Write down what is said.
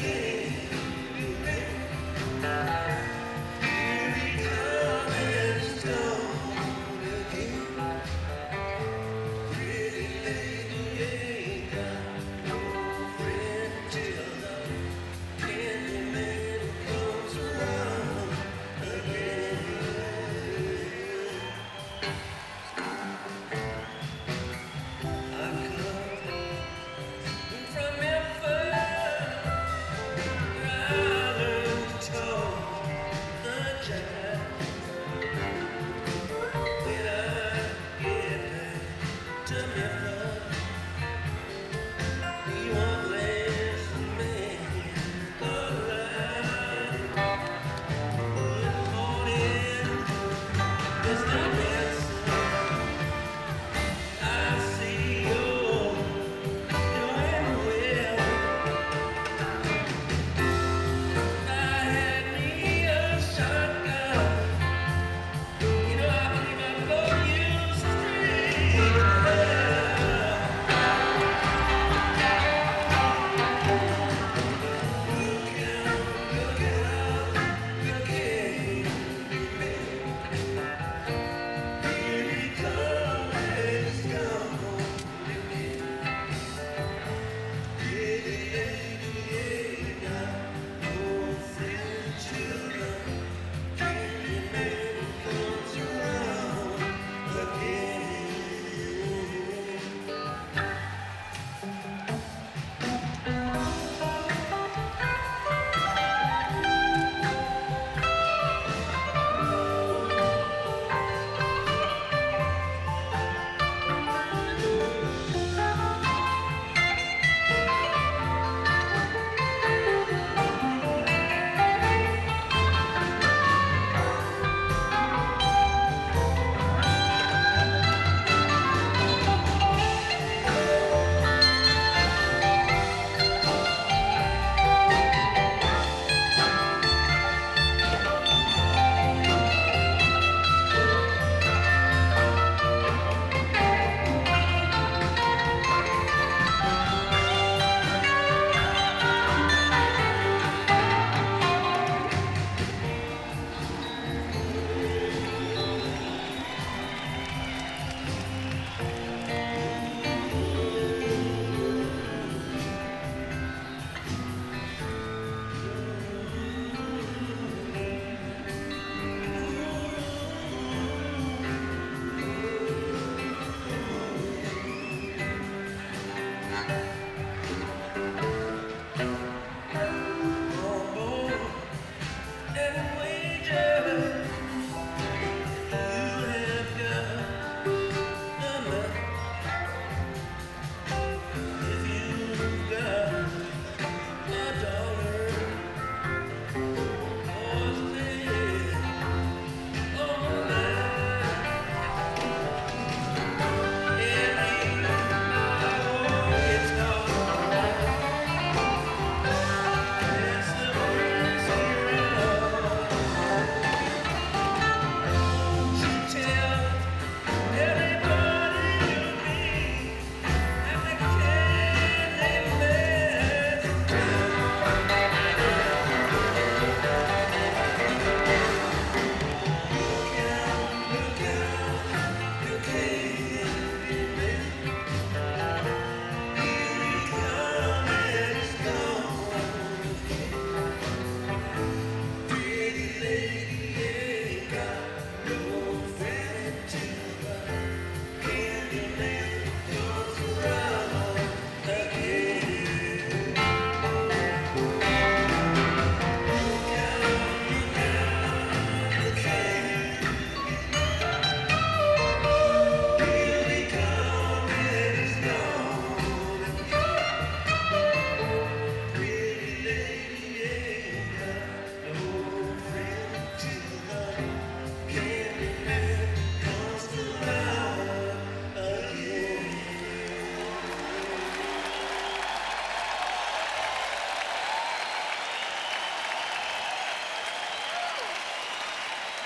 day.